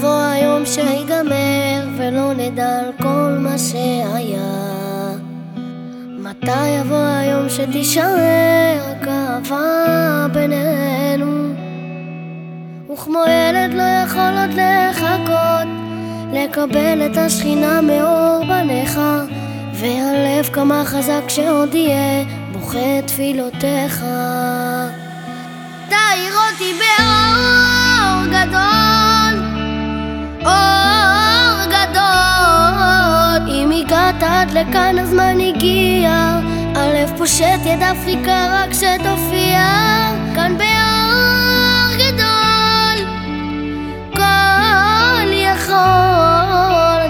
היום שיגמר ולא נדע על כל מה שהיה? מתי יבוא היום שתישאר רק בינינו? וכמו ילד לא יכול עוד לחכות לקבל את השכינה מאור בניך והלב כמה חזק שעוד יהיה בוכה תפילותיך תאיר אותי באור עד לכאן הזמן הגיע. הלב פושט יד אפריקה רק שתופיע כאן באור גדול כל יכול.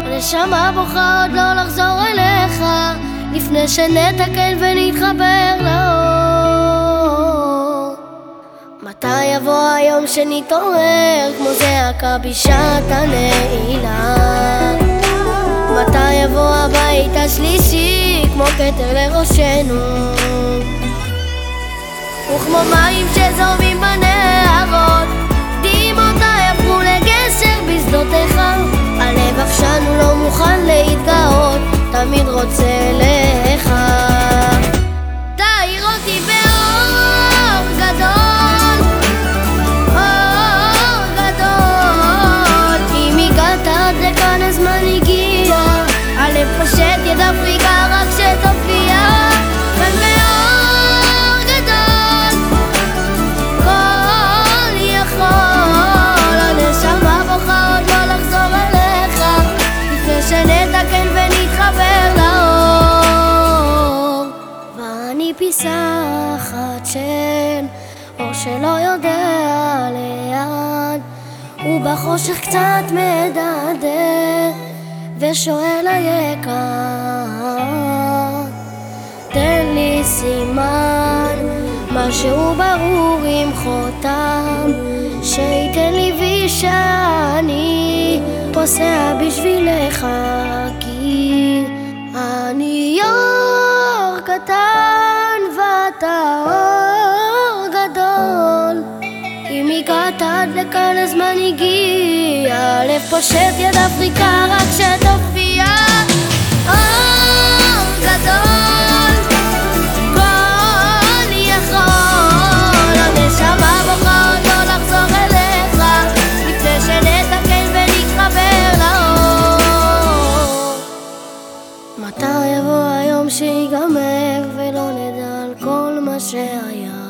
הנשמה בוכה עוד לא לחזור אליך לפני שנתקן ונתחבר לאור. מתי יבוא היום שנתעורר? כמו זעקה בשעת הנעילה? כתר לראשנו? וכמו מים שזורמים בנהרות פיסה אחת של אור שלא יודע לאן ובחושך קצת מדדה ושואל היקר תן לי סימן משהו ברור עם חותם שייתן לי וי שאני פוסע בשבילך כי אני אור הגעת עד לכאן הזמן הגיע. לב פושט יד אפריקה רק שתופיע לא מתי יבוא היום שיגמר ולא נדע על כל מה שהיה